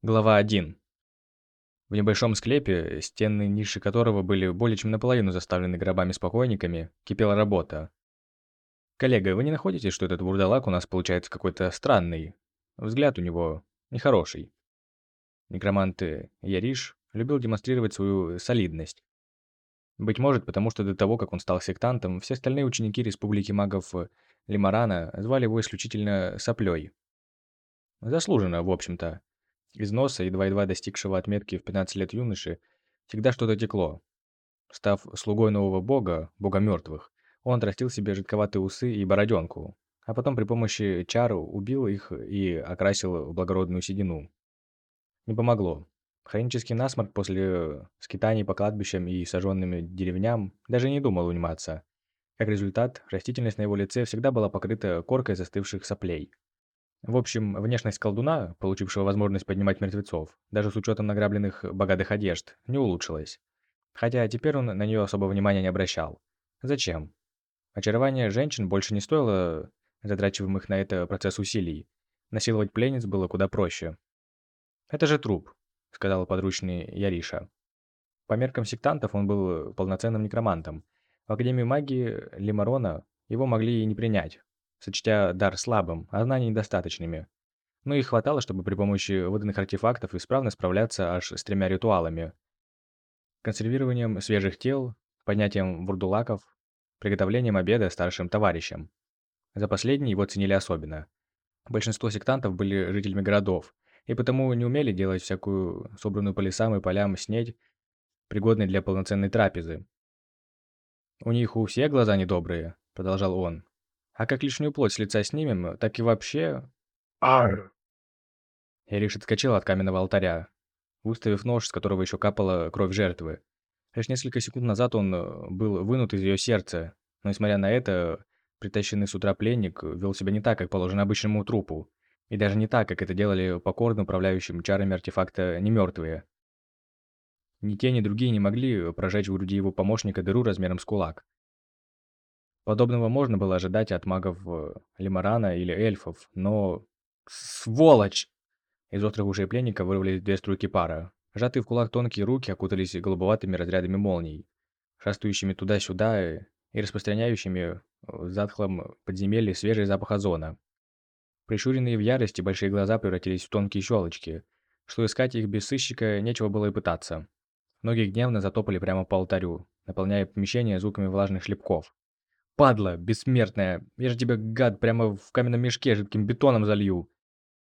Глава 1. В небольшом склепе, стены ниши которого были более чем наполовину заставлены гробами с покойниками, кипела работа. «Коллега, вы не находите, что этот вурдалак у нас получается какой-то странный? Взгляд у него нехороший». Некромант Яриш любил демонстрировать свою солидность. Быть может, потому что до того, как он стал сектантом, все остальные ученики Республики магов Лимарана звали его исключительно Соплей. Заслуженно, в общем-то. Из носа, едва-едва достигшего отметки в 15 лет юноши, всегда что-то текло. Став слугой нового бога, бога мертвых, он отрастил себе жидковатые усы и бороденку, а потом при помощи чару убил их и окрасил в благородную седину. Не помогло. Хронический насморк после скитаний по кладбищам и сожженным деревням даже не думал униматься. Как результат, растительность на его лице всегда была покрыта коркой застывших соплей. В общем, внешность колдуна, получившего возможность поднимать мертвецов, даже с учетом награбленных богатых одежд, не улучшилась. Хотя теперь он на нее особо внимания не обращал. Зачем? Очарование женщин больше не стоило затрачиваемых на это процесс усилий. Насиловать пленниц было куда проще. «Это же труп», — сказал подручный Яриша. По меркам сектантов он был полноценным некромантом. В Академии магии Лимарона его могли и не принять, сочтя дар слабым, а знания недостаточными. Но и хватало, чтобы при помощи выданных артефактов исправно справляться аж с тремя ритуалами. Консервированием свежих тел, поднятием вурдулаков, приготовлением обеда старшим товарищам. За последний его ценили особенно. Большинство сектантов были жителями городов, и потому не умели делать всякую собранную по лесам и полям снедь, пригодной для полноценной трапезы. «У них у всех глаза недобрые», — продолжал он. А как лишнюю плоть с лица снимем, так и вообще... Ар! Эриш отскочил от каменного алтаря, выставив нож, с которого еще капала кровь жертвы. Лишь несколько секунд назад он э, был вынут из ее сердца, но, несмотря на это, притащенный с утра пленник вел себя не так, как положено обычному трупу, и даже не так, как это делали покорно управляющим чарами артефакта немертвые. Ни те, ни другие не могли прожечь в груди его помощника дыру размером с кулак. Подобного можно было ожидать от магов э, Лимарана или эльфов, но... Сволочь! Из острых ушей пленника вырвались две струйки пара. Сжатые в кулак тонкие руки окутались голубоватыми разрядами молний, шастающими туда-сюда и распространяющими в затхлом подземелье свежий запах озона. Прищуренные в ярости большие глаза превратились в тонкие щелочки, что искать их без сыщика нечего было и пытаться. Ноги гневно затопали прямо по алтарю, наполняя помещение звуками влажных шлепков. Падла, бессмертная, я же тебя, гад, прямо в каменном мешке жидким бетоном залью.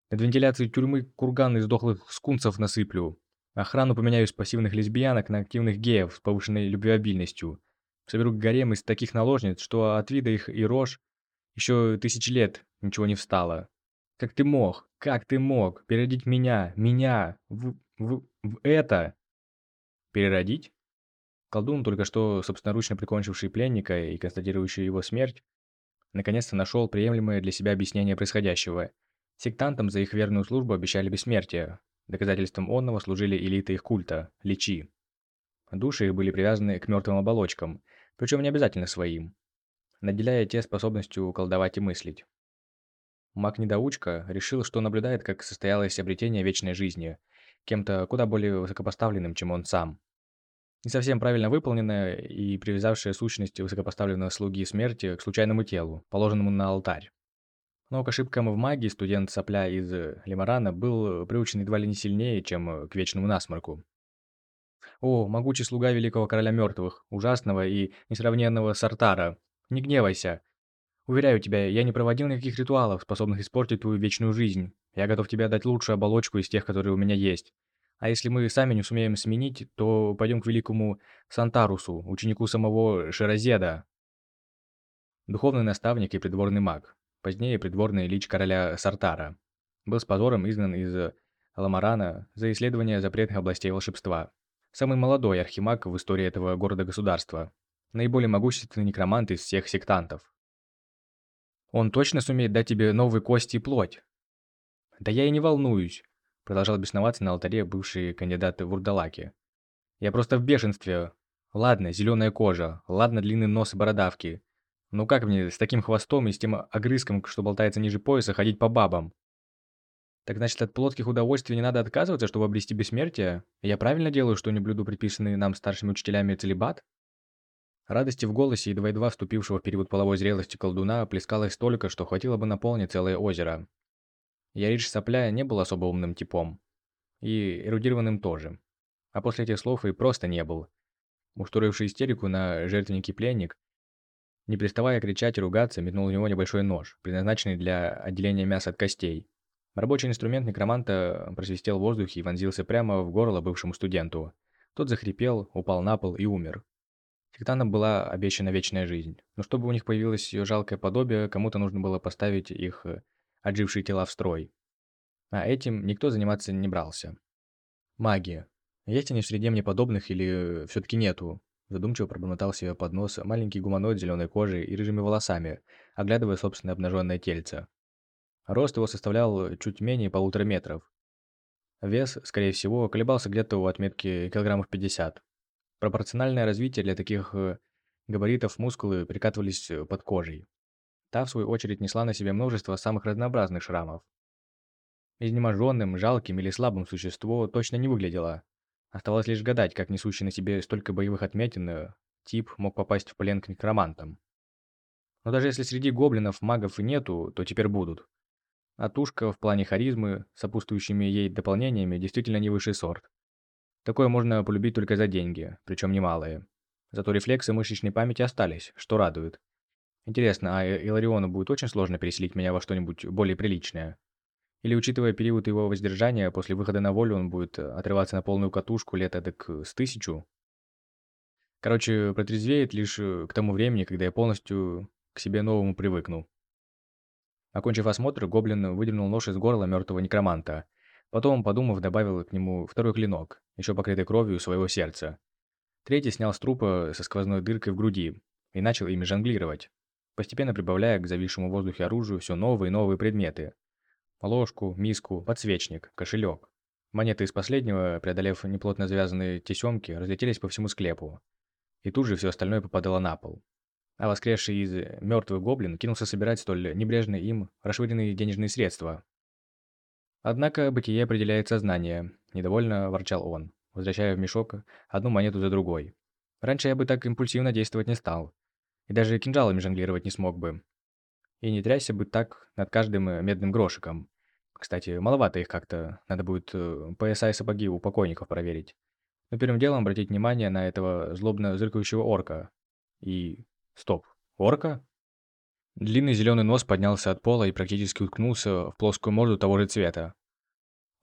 Над вентиляцией тюрьмы курган из дохлых скунсов насыплю. Охрану поменяю с пассивных лесбиянок на активных геев с повышенной любвеобильностью. Соберу гарем из таких наложниц, что от вида их и рожь еще тысячи лет ничего не встало. Как ты мог, как ты мог переродить меня, меня, в, в, в это? Переродить? Колдун, только что собственноручно прикончивший пленника и констатирующий его смерть, наконец-то нашел приемлемое для себя объяснение происходящего. Сектантам за их верную службу обещали бессмертие. Доказательством онного служили элиты их культа – личи. Души их были привязаны к мертвым оболочкам, причем не обязательно своим, наделяя те способностью колдовать и мыслить. Маг-недоучка решил, что наблюдает, как состоялось обретение вечной жизни, кем-то куда более высокопоставленным, чем он сам не совсем правильно выполненная и привязавшая сущность высокопоставленного слуги смерти к случайному телу, положенному на алтарь. Но к ошибкам в магии студент Сопля из Лимарана был приучен едва ли не сильнее, чем к вечному насморку. «О, могучий слуга великого короля мертвых, ужасного и несравненного Сартара, не гневайся. Уверяю тебя, я не проводил никаких ритуалов, способных испортить твою вечную жизнь. Я готов тебе дать лучшую оболочку из тех, которые у меня есть. А если мы сами не сумеем сменить, то пойдем к великому Сантарусу, ученику самого Ширазеда. Духовный наставник и придворный маг, позднее придворный лич короля Сартара, был с позором изгнан из Ламарана за исследование запретных областей волшебства. Самый молодой архимаг в истории этого города-государства. Наиболее могущественный некромант из всех сектантов. Он точно сумеет дать тебе новые кости и плоть? Да я и не волнуюсь. Продолжал бесноваться на алтаре бывшие кандидаты в урдалаки. «Я просто в бешенстве. Ладно, зеленая кожа, ладно, длинный нос и бородавки. Ну как мне с таким хвостом и с тем огрызком, что болтается ниже пояса, ходить по бабам?» Так значит, от плотских удовольствий не надо отказываться, чтобы обрести бессмертие? Я правильно делаю, что не блюду предписанный нам старшими учителями целебат? Радости в голосе едва-едва вступившего в период половой зрелости колдуна плескалось столько, что хватило бы наполнить целое озеро. Ярич Сопля не был особо умным типом. И эрудированным тоже. А после этих слов и просто не был. Устроивший истерику на жертвеннике пленник, не переставая кричать и ругаться, метнул в него небольшой нож, предназначенный для отделения мяса от костей. Рабочий инструмент некроманта просвистел в воздухе и вонзился прямо в горло бывшему студенту. Тот захрипел, упал на пол и умер. Сектантам была обещана вечная жизнь. Но чтобы у них появилось ее жалкое подобие, кому-то нужно было поставить их э, отжившие тела в строй. А этим никто заниматься не брался. Магия. Есть они в среде мне подобных или э, все-таки нету? Задумчиво пробормотал себе под нос маленький гуманоид зеленой кожей и рыжими волосами, оглядывая собственное обнаженное тельце. Рост его составлял чуть менее полутора метров. Вес, скорее всего, колебался где-то у отметки килограммов 50. Пропорциональное развитие для таких э, габаритов мускулы прикатывались э, под кожей. Та, в свою очередь, несла на себе множество самых разнообразных шрамов. Изнеможенным, жалким или слабым существо точно не выглядело. Оставалось лишь гадать, как несущий на себе столько боевых отметин э, тип мог попасть в плен к некромантам. Но даже если среди гоблинов магов и нету, то теперь будут. А тушка в плане харизмы, сопутствующими ей дополнениями, действительно не высший сорт. Такое можно полюбить только за деньги, причем немалые. Зато рефлексы мышечной памяти остались, что радует. Интересно, а Илариону будет очень сложно переселить меня во что-нибудь более приличное? Или, учитывая период его воздержания, после выхода на волю он будет отрываться на полную катушку лет эдак с тысячу? Короче, протрезвеет лишь к тому времени, когда я полностью к себе новому привыкну. Окончив осмотр, гоблин выдернул нож из горла мертвого некроманта. Потом, подумав, добавил к нему второй клинок, еще покрытый кровью своего сердца. Третий снял с трупа со сквозной дыркой в груди и начал ими жонглировать, постепенно прибавляя к зависшему в воздухе оружию все новые и новые предметы. Ложку, миску, подсвечник, кошелек. Монеты из последнего, преодолев неплотно завязанные тесемки, разлетелись по всему склепу. И тут же все остальное попадало на пол а воскресший из мертвых гоблин кинулся собирать столь небрежные им расшвыренные денежные средства. Однако бытие определяет сознание, недовольно ворчал он, возвращая в мешок одну монету за другой. Раньше я бы так импульсивно действовать не стал, и даже кинжалами жонглировать не смог бы. И не трясся бы так над каждым медным грошиком. Кстати, маловато их как-то, надо будет э, пояса и сапоги у покойников проверить. Но первым делом обратить внимание на этого злобно зыркающего орка и Стоп. Орка? Длинный зеленый нос поднялся от пола и практически уткнулся в плоскую морду того же цвета.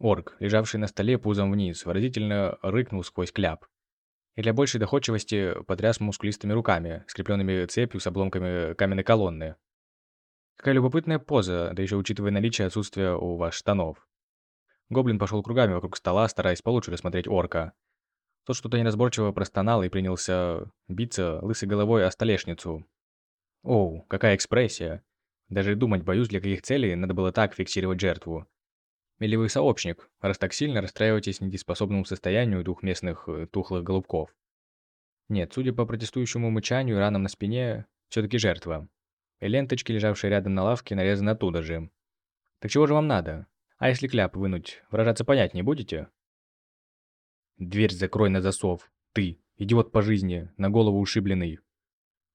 Орк, лежавший на столе пузом вниз, выразительно рыкнул сквозь кляп. И для большей доходчивости потряс мускулистыми руками, скрепленными цепью с обломками каменной колонны. Какая любопытная поза, да еще учитывая наличие отсутствия у вас штанов. Гоблин пошел кругами вокруг стола, стараясь получше рассмотреть орка. Тот что-то неразборчиво простонал и принялся биться лысой головой о столешницу. Оу, какая экспрессия. Даже думать боюсь, для каких целей надо было так фиксировать жертву. Или вы сообщник, раз так сильно расстраиваетесь недееспособному состоянию двух местных э, тухлых голубков. Нет, судя по протестующему мычанию и ранам на спине, все-таки жертва. И ленточки, лежавшие рядом на лавке, нарезаны оттуда же. Так чего же вам надо? А если кляп вынуть, выражаться понять не будете? Дверь закрой на засов. Ты, идиот по жизни, на голову ушибленный.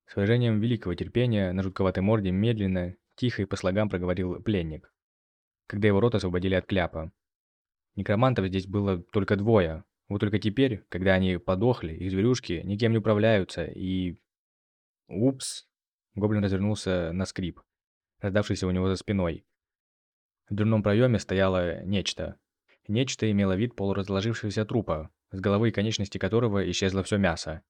С выражением великого терпения на жутковатой морде медленно, тихо и по слогам проговорил пленник. Когда его рот освободили от кляпа. Некромантов здесь было только двое. Вот только теперь, когда они подохли, их зверюшки никем не управляются и... Упс. Гоблин развернулся на скрип, раздавшийся у него за спиной. В дверном проеме стояло нечто, Нечто имело вид полуразложившегося трупа, с головы и конечности которого исчезло все мясо.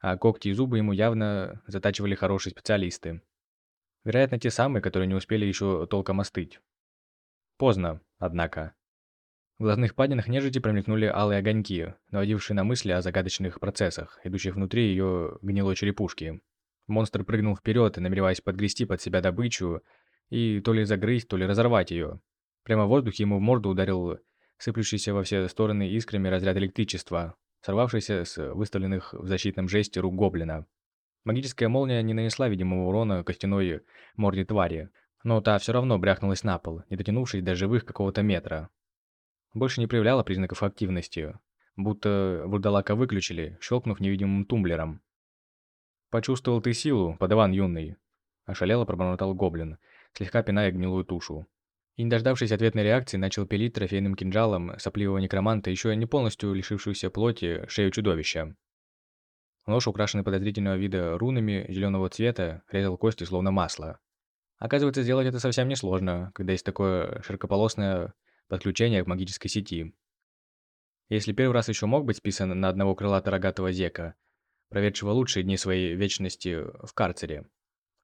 А когти и зубы ему явно затачивали хорошие специалисты. Вероятно, те самые, которые не успели еще толком остыть. Поздно, однако. В глазных падинах нежити промелькнули алые огоньки, наводившие на мысли о загадочных процессах, идущих внутри ее гнилой черепушки. Монстр прыгнул вперед, намереваясь подгрести под себя добычу и то ли загрызть, то ли разорвать ее. Прямо в воздухе ему в морду ударил сыплющийся во все стороны искрами разряд электричества, сорвавшийся с выставленных в защитном жесте рук гоблина. Магическая молния не нанесла видимого урона костяной морде твари. Но та все равно бряхнулась на пол, не дотянувшись до живых какого-то метра. Больше не проявляла признаков активности, будто вурдалака выключили, щелкнув невидимым тумблером. «Почувствовал ты силу, подаван юный», – ошалело пробормотал гоблин, слегка пиная гнилую тушу. И, не дождавшись ответной реакции, начал пилить трофейным кинжалом сопливого некроманта, еще не полностью лишившуюся плоти, шею чудовища. Нож, украшенный подозрительного вида рунами зеленого цвета, резал кости словно масло. Оказывается, сделать это совсем несложно, когда есть такое широкополосное подключение к магической сети. Если первый раз еще мог быть списан на одного крылато-рогатого зека, проведшего лучшие дни своей вечности в карцере,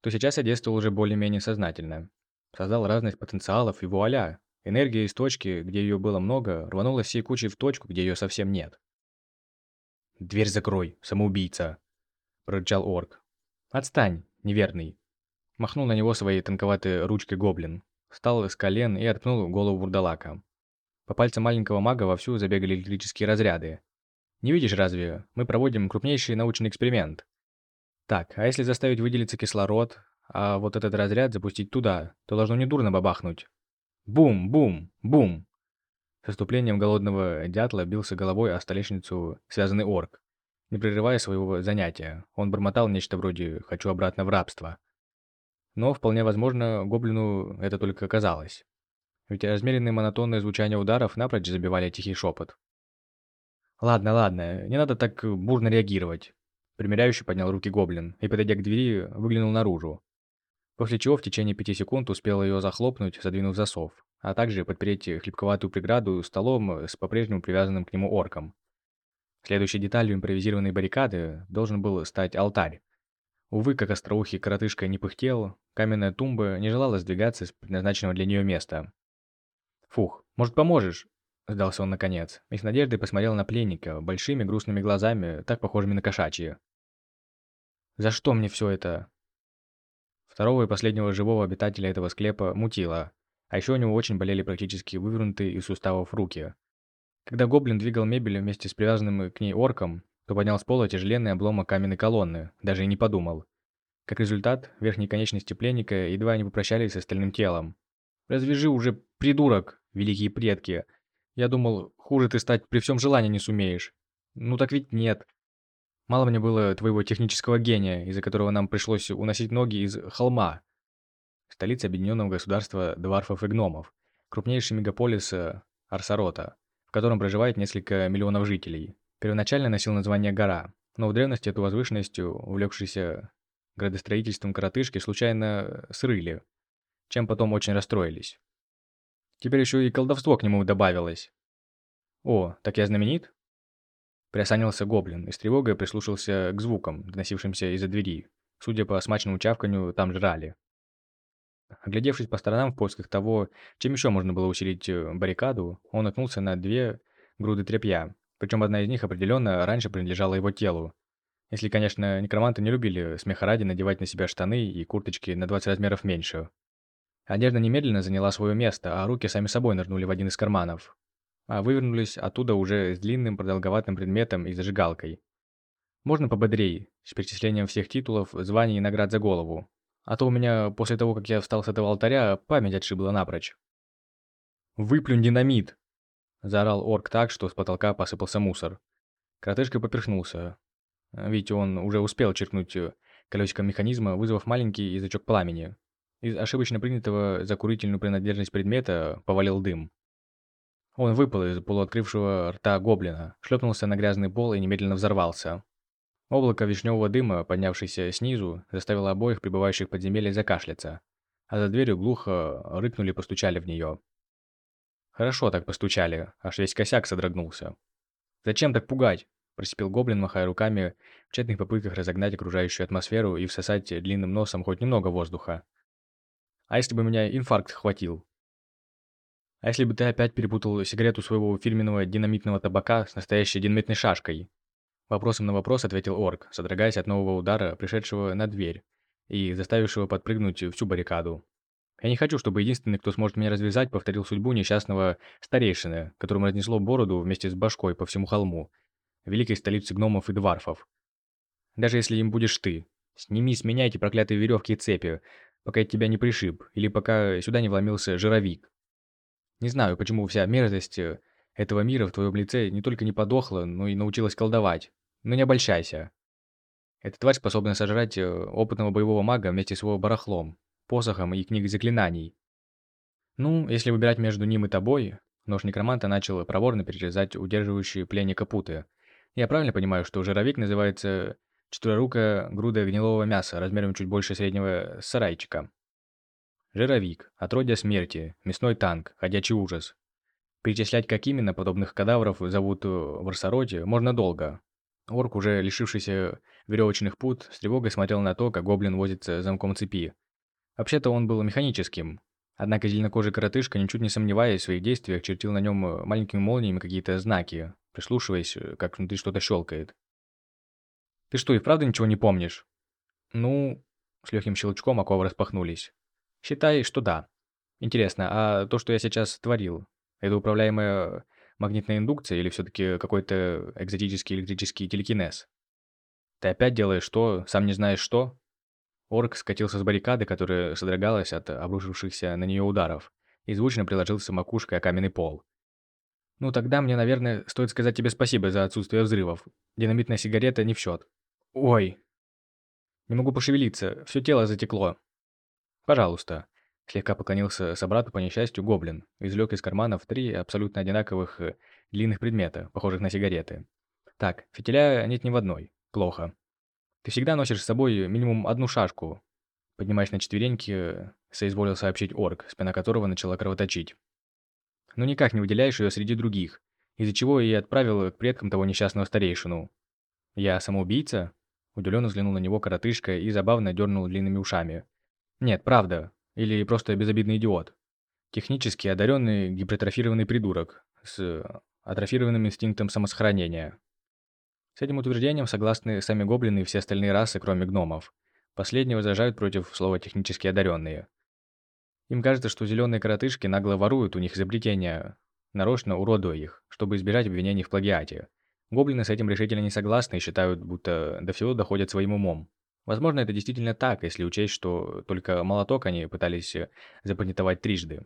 то сейчас я действовал уже более-менее сознательно. Создал разность потенциалов и вуаля, энергия из точки, где ее было много, рванула всей кучей в точку, где ее совсем нет. «Дверь закрой, самоубийца!» – прорычал орк. «Отстань, неверный!» Махнул на него своей тонковатой ручкой гоблин. Встал с колен и откнул голову вурдалака. По пальцам маленького мага вовсю забегали электрические разряды. «Не видишь разве? Мы проводим крупнейший научный эксперимент. Так, а если заставить выделиться кислород, а вот этот разряд запустить туда, то должно недурно бабахнуть. Бум, бум, бум!» С наступлением голодного дятла бился головой о столешницу связанный орк. Не прерывая своего занятия, он бормотал нечто вроде «хочу обратно в рабство». Но, вполне возможно, гоблину это только казалось. Ведь размеренные монотонные звучания ударов напрочь забивали тихий шепот. «Ладно, ладно, не надо так бурно реагировать». Примеряющий поднял руки гоблин и, подойдя к двери, выглянул наружу. После чего в течение пяти секунд успел ее захлопнуть, задвинув засов а также подпереть хлипковатую преграду столом с по-прежнему привязанным к нему орком. Следующей деталью импровизированной баррикады должен был стать алтарь. Увы, как остроухий коротышка не пыхтел, каменная тумба не желала сдвигаться с предназначенного для нее места. «Фух, может, поможешь?» – сдался он наконец, и с надеждой посмотрел на пленника большими грустными глазами, так похожими на кошачьи. «За что мне все это?» Второго и последнего живого обитателя этого склепа мутило, а еще у него очень болели практически вывернутые из суставов руки. Когда гоблин двигал мебель вместе с привязанным к ней орком, то поднял с пола тяжеленный обломок каменной колонны, даже и не подумал. Как результат, верхние конечности пленника едва не попрощались с остальным телом. «Развяжи уже, придурок, великие предки! Я думал, хуже ты стать при всем желании не сумеешь. Ну так ведь нет. Мало мне было твоего технического гения, из-за которого нам пришлось уносить ноги из холма, столица Объединенного Государства Дварфов и Гномов, крупнейший мегаполис э, Арсарота, в котором проживает несколько миллионов жителей. Первоначально носил название «Гора», но в древности эту возвышенность, увлекшиеся градостроительством коротышки, случайно срыли, чем потом очень расстроились. Теперь еще и колдовство к нему добавилось. «О, так я знаменит?» Приосанился гоблин и с тревогой прислушался к звукам, доносившимся из-за двери. Судя по смачному чавканью, там жрали. Оглядевшись по сторонам в поисках того, чем еще можно было усилить э, баррикаду, он наткнулся на две груды тряпья, причем одна из них определенно раньше принадлежала его телу. Если, конечно, некроманты не любили смеха ради надевать на себя штаны и курточки на 20 размеров меньше. Одежда немедленно заняла свое место, а руки сами собой нырнули в один из карманов. А вывернулись оттуда уже с длинным продолговатым предметом и зажигалкой. Можно пободрее, с перечислением всех титулов, званий и наград за голову. А то у меня после того, как я встал с этого алтаря, память отшибла напрочь. «Выплюнь динамит!» Заорал орк так, что с потолка посыпался мусор. Кротышка поперхнулся. Ведь он уже успел черкнуть колесиком механизма, вызвав маленький язычок пламени. Из ошибочно принятого за курительную принадлежность предмета повалил дым. Он выпал из полуоткрывшего рта гоблина, шлепнулся на грязный пол и немедленно взорвался. Облако вишневого дыма, поднявшееся снизу, заставило обоих пребывающих в подземелье закашляться, а за дверью глухо рыкнули и постучали в нее. Хорошо так постучали, аж весь косяк содрогнулся. «Зачем так пугать?» – просипел гоблин, махая руками, в тщетных попытках разогнать окружающую атмосферу и всосать длинным носом хоть немного воздуха. «А если бы меня инфаркт хватил?» «А если бы ты опять перепутал сигарету своего фирменного динамитного табака с настоящей динамитной шашкой?» Вопросом на вопрос ответил орк, содрогаясь от нового удара, пришедшего на дверь и заставившего подпрыгнуть всю баррикаду. Я не хочу, чтобы единственный, кто сможет меня развязать, повторил судьбу несчастного старейшины, которому разнесло бороду вместе с башкой по всему холму, великой столице гномов и дварфов. Даже если им будешь ты. Сними с меня эти проклятые веревки и цепи. пока я тебя не пришиб, или пока сюда не вломился жировик. Не знаю, почему вся мерзость э, этого мира в твоем лице не только не подохла, но и научилась колдовать. Но не обольщайся. Эта тварь способна сожрать э, опытного боевого мага вместе с его барахлом, посохом и книгой заклинаний. Ну, если выбирать между ним и тобой, нож некроманта начал проворно перерезать удерживающие пленника путы. Я правильно понимаю, что жировик называется четверорукая груда гнилого мяса размером чуть больше среднего сарайчика? Жировик, отродье смерти, мясной танк, ходячий ужас. Перечислять, как именно подобных кадавров зовут в Арсароте, можно долго. Орк, уже лишившийся веревочных пут, с тревогой смотрел на то, как гоблин возится замком цепи. Вообще-то он был механическим. Однако зеленокожий коротышка, ничуть не сомневаясь в своих действиях, чертил на нем э, маленькими молниями какие-то знаки, прислушиваясь, э, как внутри что-то щелкает. «Ты что, и правда ничего не помнишь?» «Ну...» С легким щелчком оковы распахнулись. «Считай, что да. Интересно, а то, что я сейчас творил, это управляемая магнитная индукция или все-таки какой-то экзотический электрический телекинез? Ты опять делаешь что, сам не знаешь что? Орк скатился с баррикады, которая содрогалась от обрушившихся на нее ударов, и звучно приложился макушкой о каменный пол. «Ну тогда мне, наверное, стоит сказать тебе спасибо за отсутствие взрывов. Динамитная сигарета не в счет. Ой. Не могу пошевелиться, все тело затекло. Пожалуйста. Слегка поклонился собрату по несчастью гоблин, извлек из карманов три абсолютно одинаковых э, длинных предмета, похожих на сигареты. Так, фитиля нет ни в одной. Плохо. Ты всегда носишь с собой минимум одну шашку. Поднимаясь на четвереньки, соизволил сообщить орк, спина которого начала кровоточить. Но никак не выделяешь ее среди других, из-за чего и отправил к предкам того несчастного старейшину. Я самоубийца? Удивленно взглянул на него коротышка и забавно дернул длинными ушами. Нет, правда, или просто безобидный идиот. Технически одаренный гипертрофированный придурок с атрофированным инстинктом самосохранения. С этим утверждением согласны сами гоблины и все остальные расы, кроме гномов. Последние возражают против слова «технически одаренные». Им кажется, что зеленые коротышки нагло воруют у них изобретения, нарочно уродуя их, чтобы избежать обвинений в плагиате. Гоблины с этим решительно не согласны и считают, будто до всего доходят своим умом. Возможно, это действительно так, если учесть, что только молоток они пытались э, запатентовать трижды.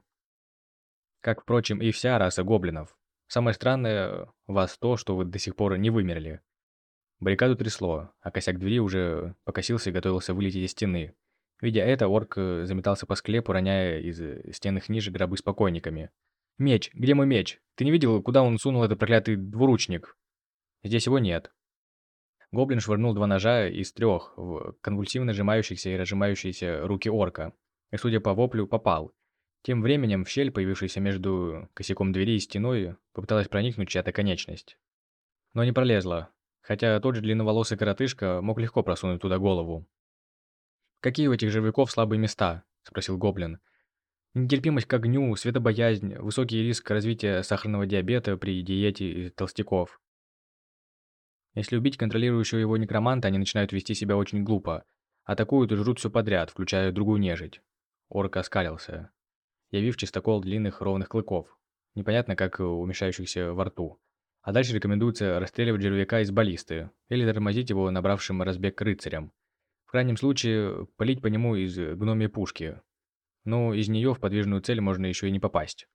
Как, впрочем, и вся раса гоблинов. Самое странное вас то, что вы до сих пор не вымерли. Баррикаду трясло, а косяк двери уже покосился и готовился вылететь из стены. Видя это, орк э, заметался по склепу, роняя из э, стенных ниже гробы с покойниками. «Меч! Где мой меч? Ты не видел, куда он сунул этот проклятый двуручник?» «Здесь его нет. Гоблин швырнул два ножа из трех в конвульсивно сжимающихся и разжимающиеся руки орка. И, судя по воплю, попал. Тем временем в щель, появившуюся между косяком двери и стеной, попыталась проникнуть чья-то конечность. Но не пролезла, хотя тот же длинноволосый коротышка мог легко просунуть туда голову. «Какие у этих живиков слабые места?» – спросил Гоблин. «Нетерпимость к огню, светобоязнь, высокий риск развития сахарного диабета при диете из толстяков. Если убить контролирующего его некроманта, они начинают вести себя очень глупо. Атакуют и жрут все подряд, включая другую нежить. Орк оскалился, явив чистокол длинных ровных клыков. Непонятно, как умешающихся во рту. А дальше рекомендуется расстреливать жервяка из баллисты или тормозить его набравшим разбег рыцарем. В крайнем случае, палить по нему из гномьей пушки. Но из нее в подвижную цель можно еще и не попасть.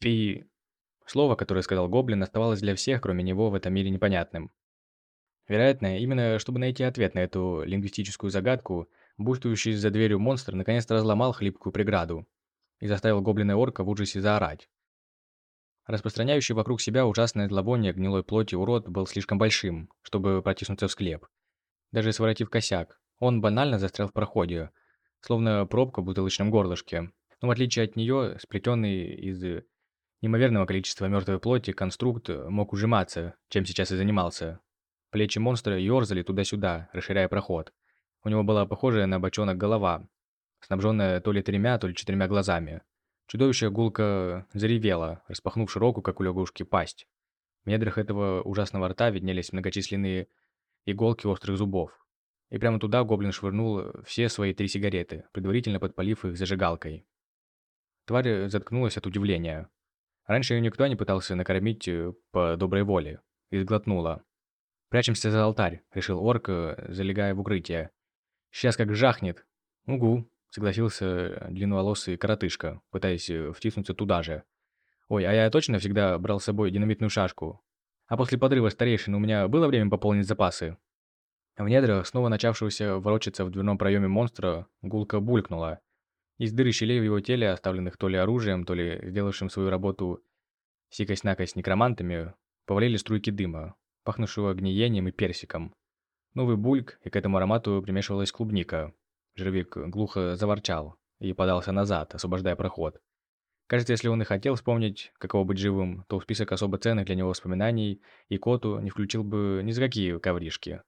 И Слово, которое сказал Гоблин, оставалось для всех, кроме него, в этом мире непонятным. Вероятно, именно чтобы найти ответ на эту лингвистическую загадку, буйствующий за дверью монстр наконец-то разломал хлипкую преграду и заставил гоблина орка в ужасе заорать. Распространяющий вокруг себя ужасное зловоние гнилой плоти урод был слишком большим, чтобы протиснуться в склеп. Даже своротив косяк, он банально застрял в проходе, словно пробка в бутылочном горлышке, но в отличие от нее, сплетенный из неимоверного количества мертвой плоти конструкт мог ужиматься, чем сейчас и занимался. Плечи монстра ёрзали туда-сюда, расширяя проход. У него была похожая на бочонок голова, снабженная то ли тремя, то ли четырьмя глазами. Чудовище гулко заревело, распахнув широкую, как у лягушки, пасть. В недрах этого ужасного рта виднелись многочисленные иголки острых зубов. И прямо туда гоблин швырнул все свои три сигареты, предварительно подпалив их зажигалкой. Тварь заткнулась от удивления. Раньше ее никто не пытался накормить э, по доброй воле. И сглотнула. «Прячемся за алтарь», — решил орк, э, залегая в укрытие. «Сейчас как жахнет». «Угу», согласился длинноволосый коротышка, пытаясь э, втиснуться туда же. Ой, а я точно всегда брал с собой динамитную шашку. А после подрыва старейшин у меня было время пополнить запасы? В недрах снова начавшегося ворочаться в дверном проеме монстра гулко булькнула. Из дыры щелей в его теле, оставленных то ли оружием, то ли сделавшим свою работу сикость-накость некромантами, повалили струйки дыма, пахнувшего гниением и персиком. Новый бульк, и к этому аромату примешивалась клубника. Жервик глухо заворчал и подался назад, освобождая проход. Кажется, если он и хотел вспомнить, каково быть живым, то в список особо ценных для него воспоминаний и коту не включил бы ни за какие ковришки.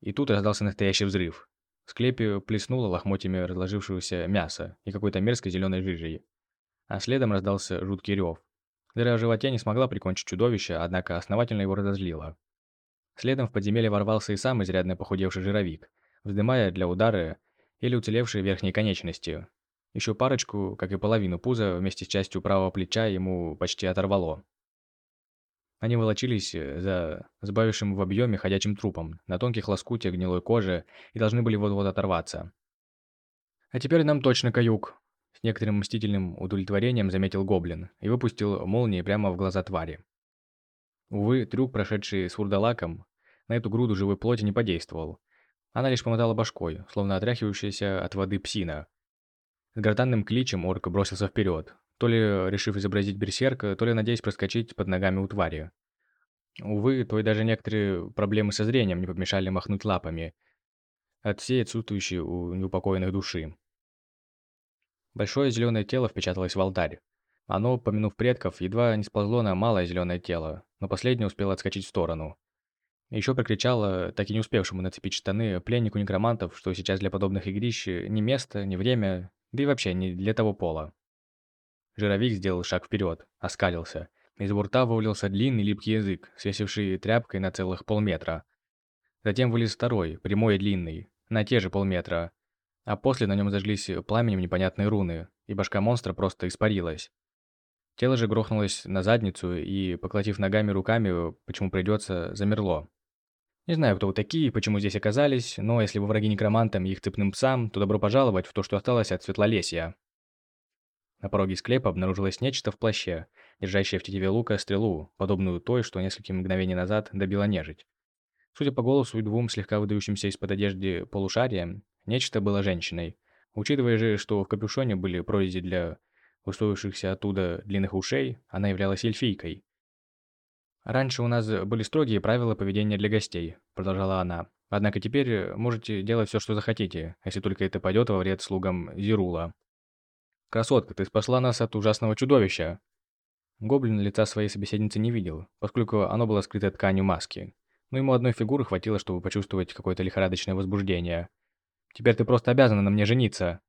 И тут раздался настоящий взрыв. В склепе плеснуло лохмотьями разложившегося мяса и какой-то мерзкой зеленой жижей. А следом раздался жуткий рев. Дыра в животе не смогла прикончить чудовище, однако основательно его разозлила. Следом в подземелье ворвался и сам изрядно похудевший жировик, вздымая для удара или уцелевшие верхние конечности, еще парочку, как и половину пуза, вместе с частью правого плеча ему почти оторвало. Они волочились э, за сбавившим в объеме ходячим трупом, на тонких лоскутях гнилой кожи и должны были вот-вот оторваться. «А теперь нам точно каюк», — с некоторым мстительным удовлетворением заметил Гоблин и выпустил молнии прямо в глаза твари. Увы, трюк, прошедший с вурдалаком, на эту груду живой плоти не подействовал. Она лишь помотала башкой, словно отряхивающаяся от воды псина, с гортанным кличем орк бросился вперед, то ли решив изобразить берсерка, то ли надеясь проскочить под ногами у твари. Увы, то и даже некоторые проблемы со зрением не помешали махнуть лапами от всей отсутствующей у неупокоенных души. Большое зеленое тело впечаталось в алтарь. Оно, помянув предков, едва не сползло на малое зеленое тело, но последнее успело отскочить в сторону. Еще прокричало, так и не успевшему нацепить штаны, пленнику некромантов, что сейчас для подобных игрищ ни место, ни время, да и вообще не для того пола. Жировик сделал шаг вперед, оскалился. Из бурта вывалился длинный липкий язык, свесивший тряпкой на целых полметра. Затем вылез второй, прямой и длинный, на те же полметра. А после на нем зажглись пламенем непонятные руны, и башка монстра просто испарилась. Тело же грохнулось на задницу и, поклотив ногами руками, почему придется, замерло. Не знаю, кто вы такие и почему здесь оказались, но если вы враги некромантам и их цепным псам, то добро пожаловать в то, что осталось от Светлолесья. На пороге склепа обнаружилось нечто в плаще, держащее в тетиве лука стрелу, подобную той, что несколько мгновений назад добила нежить. Судя по голосу и двум слегка выдающимся из-под одежды полушариям, нечто было женщиной. Учитывая же, что в капюшоне были прорези для высовывавшихся оттуда длинных ушей, она являлась эльфийкой. «Раньше у нас были строгие правила поведения для гостей», – продолжала она. «Однако теперь можете делать все, что захотите, если только это пойдет во вред слугам Зирула». «Красотка, ты спасла нас от ужасного чудовища!» Гоблин лица своей собеседницы не видел, поскольку оно было скрыто тканью маски. Но ему одной фигуры хватило, чтобы почувствовать какое-то лихорадочное возбуждение. «Теперь ты просто обязана на мне жениться!»